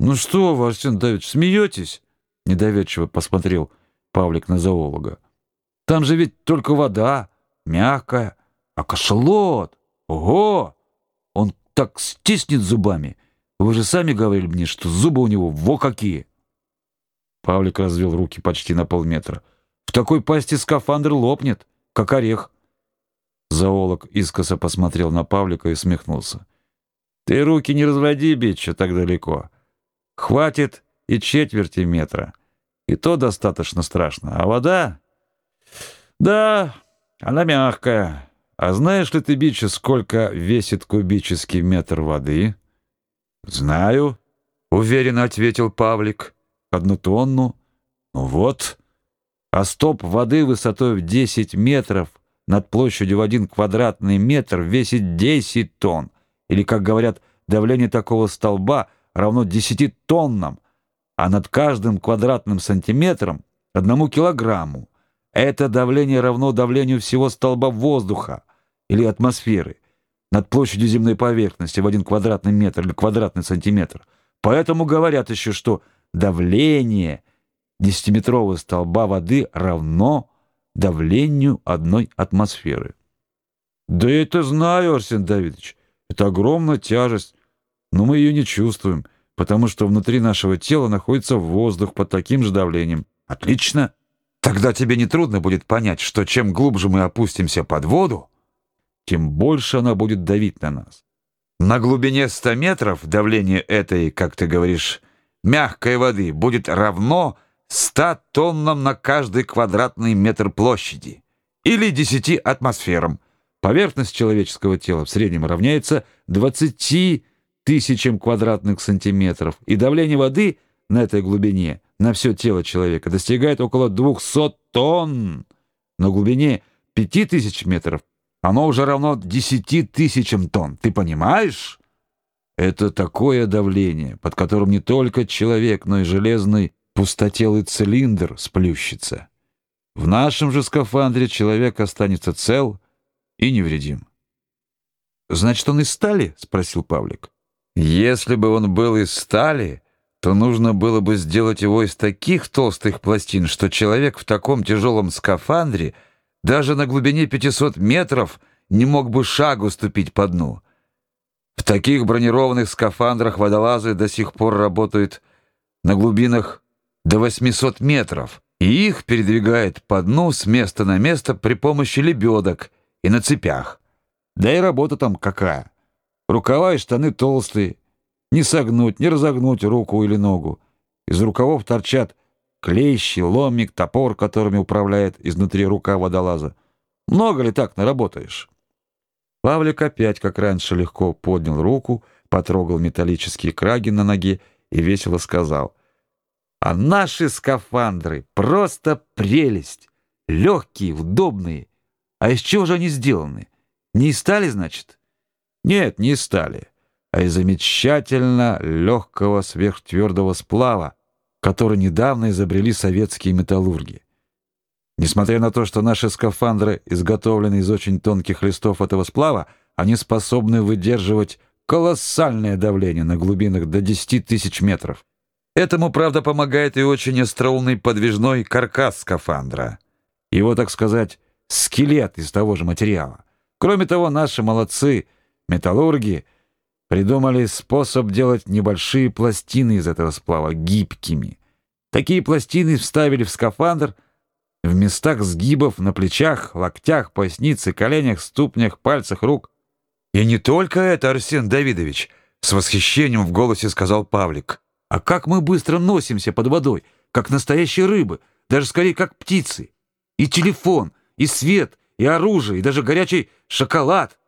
«Ну что вы, Арсен Давидович, смеетесь?» — недоверчиво посмотрел Павлик на зоолога. «Там же ведь только вода, мягкая, а кашалот! Ого! Он так стиснет зубами! Вы же сами говорили мне, что зубы у него во какие!» Павлик развел руки почти на полметра. «В такой пасти скафандр лопнет, как орех!» Зоолог искоса посмотрел на Павлика и смехнулся. «Ты руки не разводи, Бича, так далеко. Хватит и четверти метра. И то достаточно страшно. А вода? Да, она мягкая. А знаешь ли ты, Бича, сколько весит кубический метр воды? Знаю, уверенно ответил Павлик. Одну тонну. Ну вот. А стоп воды высотой в 10 метров над площадью в один квадратный метр весит 10 тонн. Или, как говорят, давление такого столба — равно 10 тоннам, а над каждым квадратным сантиметром — одному килограмму. Это давление равно давлению всего столба воздуха или атмосферы над площадью земной поверхности в один квадратный метр или квадратный сантиметр. Поэтому говорят еще, что давление десятиметрового столба воды равно давлению одной атмосферы. Да я это знаю, Арсен Давидович. Это огромная тяжесть но мы ее не чувствуем, потому что внутри нашего тела находится воздух под таким же давлением. Отлично. Тогда тебе не трудно будет понять, что чем глубже мы опустимся под воду, тем больше она будет давить на нас. На глубине 100 метров давление этой, как ты говоришь, мягкой воды будет равно 100 тоннам на каждый квадратный метр площади или 10 атмосферам. Поверхность человеческого тела в среднем равняется 20 тысячам квадратных сантиметров, и давление воды на этой глубине на все тело человека достигает около 200 тонн. На глубине 5000 метров оно уже равно 10 тысячам тонн. Ты понимаешь? Это такое давление, под которым не только человек, но и железный пустотелый цилиндр сплющится. В нашем же скафандре человек останется цел и невредим. «Значит, он из стали?» — спросил Павлик. Если бы он был из стали, то нужно было бы сделать его из таких толстых пластин, что человек в таком тяжелом скафандре даже на глубине 500 метров не мог бы шагу ступить по дну. В таких бронированных скафандрах водолазы до сих пор работают на глубинах до 800 метров, и их передвигает по дну с места на место при помощи лебедок и на цепях. Да и работа там какая! Рукава и штаны толстые. Не согнуть, не разогнуть руку или ногу. Из рукавов торчат клещи, ломик, топор, которыми управляет изнутри рука водолаза. Много ли так наработаешь? Павлик опять, как раньше, легко поднял руку, потрогал металлические краги на ноге и весело сказал. «А наши скафандры — просто прелесть! Легкие, удобные. А из чего же они сделаны? Не из стали, значит?» Нет, не стали, а из замечательно легкого сверхтвердого сплава, который недавно изобрели советские металлурги. Несмотря на то, что наши скафандры изготовлены из очень тонких листов этого сплава, они способны выдерживать колоссальное давление на глубинах до 10 тысяч метров. Этому, правда, помогает и очень остроумный подвижной каркас скафандра. Его, так сказать, скелет из того же материала. Кроме того, наши молодцы — Металлурги придумали способ делать небольшие пластины из этого сплава гибкими. Такие пластины вставили в скафандр в местах сгибов на плечах, локтях, пояснице, коленях, ступнях, пальцах рук. И не только это, Арсен Давидович, с восхищением в голосе сказал Павлик. А как мы быстро носимся под водой, как настоящие рыбы, даже скорее как птицы. И телефон, и свет, и оружие, и даже горячий шоколад.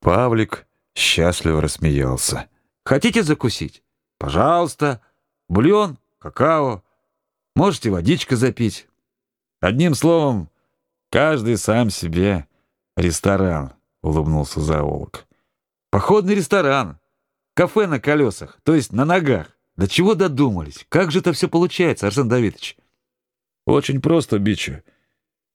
Павлик счастливо рассмеялся. «Хотите закусить? Пожалуйста. Бульон, какао. Можете водичка запить. Одним словом, каждый сам себе ресторан», — улыбнулся зоолог. «Походный ресторан. Кафе на колесах, то есть на ногах. До чего додумались? Как же это все получается, Арсен Давидович?» «Очень просто, Бичу.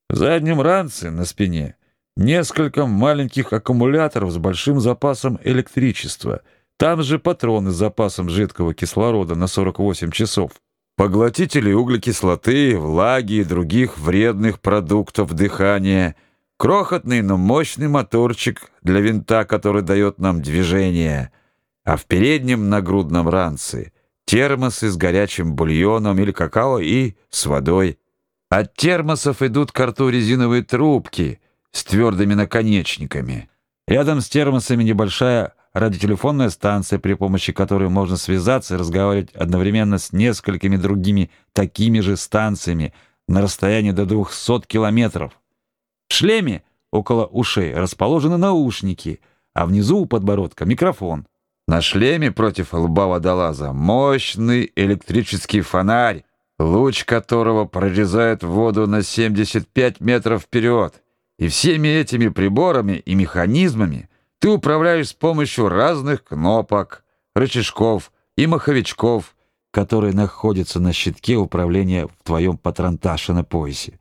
В заднем ранце на спине — Несколько маленьких аккумуляторов с большим запасом электричества. Там же патроны с запасом жидкого кислорода на 48 часов. Поглотители углекислоты, влаги и других вредных продуктов дыхания. Крохотный, но мощный моторчик для винта, который дает нам движение. А в переднем нагрудном ранце термосы с горячим бульоном или какао и с водой. От термосов идут к рту резиновые трубки с твердыми наконечниками. Рядом с термосами небольшая радиотелефонная станция, при помощи которой можно связаться и разговаривать одновременно с несколькими другими такими же станциями на расстоянии до 200 километров. В шлеме около ушей расположены наушники, а внизу у подбородка микрофон. На шлеме против лба водолаза мощный электрический фонарь, луч которого прорезает воду на 75 метров вперед. И всеми этими приборами и механизмами ты управляешь с помощью разных кнопок, рычажков и маховичков, которые находятся на щитке управления в твоем патронташе на поясе.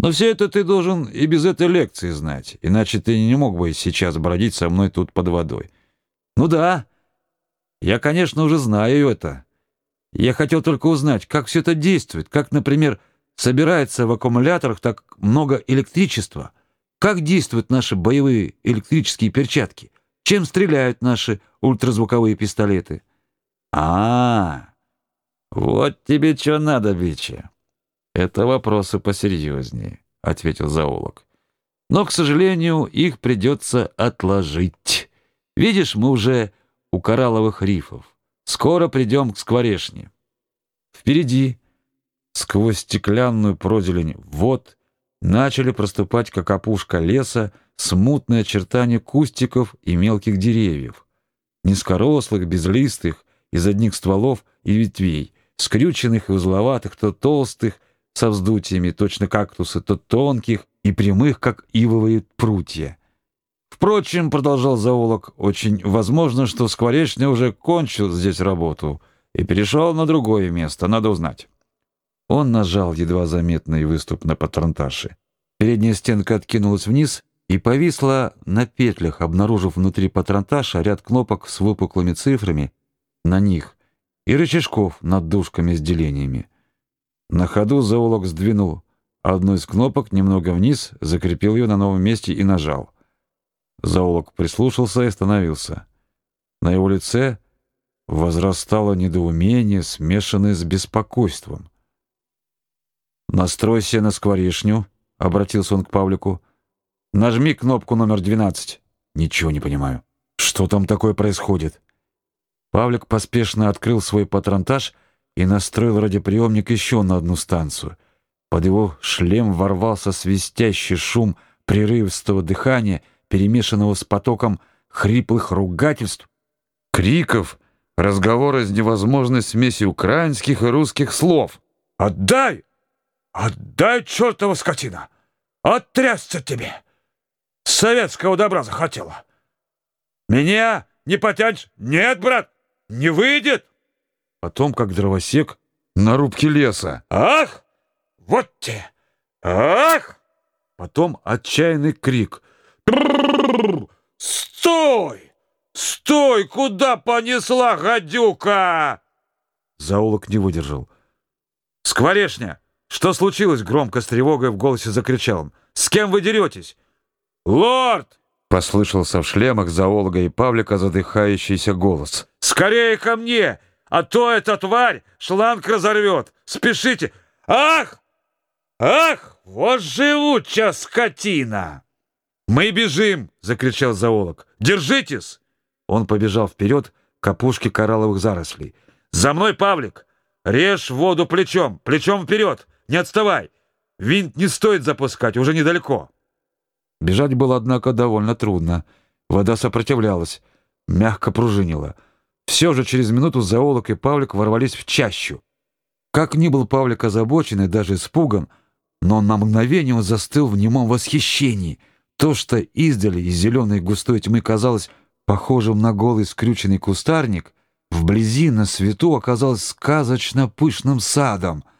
Но все это ты должен и без этой лекции знать, иначе ты не мог бы сейчас бродить со мной тут под водой. Ну да, я, конечно, уже знаю это. Я хотел только узнать, как все это действует, как, например, собирается в аккумуляторах так много электричества — как действуют наши боевые электрические перчатки? Чем стреляют наши ультразвуковые пистолеты? А, -а, -а вот тебе что надо, Бича. Это вопросы посерьезнее, ответил зоолог. Но, к сожалению, их придется отложить. Видишь, мы уже у коралловых рифов. Скоро придем к скворешне. Впереди, сквозь стеклянную прозелень вод, начали проступать, как опушка леса, смутные очертания кустиков и мелких деревьев. Низкорослых, безлистых, из одних стволов и ветвей, скрюченных и узловатых, то толстых, со вздутиями, точно кактусы, то тонких и прямых, как ивовые прутья. Впрочем, продолжал зоолог, очень возможно, что Скворечный уже кончил здесь работу и перешел на другое место, надо узнать. Он нажал едва заметный выступ на патронташе. Передняя стенка откинулась вниз и повисла на петлях, обнаружив внутри патронташа ряд кнопок с выпуклыми цифрами на них и рычажков над дужками с делениями. На ходу зоолог сдвинул одну из кнопок немного вниз, закрепил ее на новом месте и нажал. Зоолог прислушался и остановился. На его лице возрастало недоумение, смешанное с беспокойством. «Настройся на скворечню», — обратился он к Павлику. «Нажми кнопку номер 12». «Ничего не понимаю. Что там такое происходит?» Павлик поспешно открыл свой патронтаж и настроил радиоприемник еще на одну станцию. Под его шлем ворвался свистящий шум прерывистого дыхания, перемешанного с потоком хриплых ругательств, криков, разговоры с невозможной смесью украинских и русских слов. «Отдай! Отдай, чертова скотина! Оттрясться тебе! Советского добра захотела! Меня не потянешь? Нет, брат, не выйдет!» Потом, как дровосек на рубке леса. «Ах! Вот те! Ах!» Потом отчаянный крик. «Стой! Стой! Куда понесла гадюка?» Заулок не выдержал. «Скворешня! «Что случилось?» — громко с тревогой в голосе закричал он. «С кем вы деретесь?» «Лорд!» — послышался в шлемах зоолога и Павлика задыхающийся голос. «Скорее ко мне, а то эта тварь шланг разорвет! Спешите! Ах! Ах! Вот живучая скотина!» «Мы бежим!» — закричал зоолог. «Держитесь!» Он побежал вперед к опушке коралловых зарослей. «За мной, Павлик! Режь воду плечом! Плечом вперед! Не отставай! Винт не стоит запускать, уже недалеко!» Бежать было, однако, довольно трудно. Вода сопротивлялась, мягко пружинила. Все же через минуту зоолог и Павлик ворвались в чащу. Как ни был Павлик озабочен и даже испуган, но на мгновение он застыл в немом восхищении. То, что издали из зеленой густой тьмы казалось похожим на голый скрюченный кустарник, вблизи на свету оказалось сказочно пышным садом —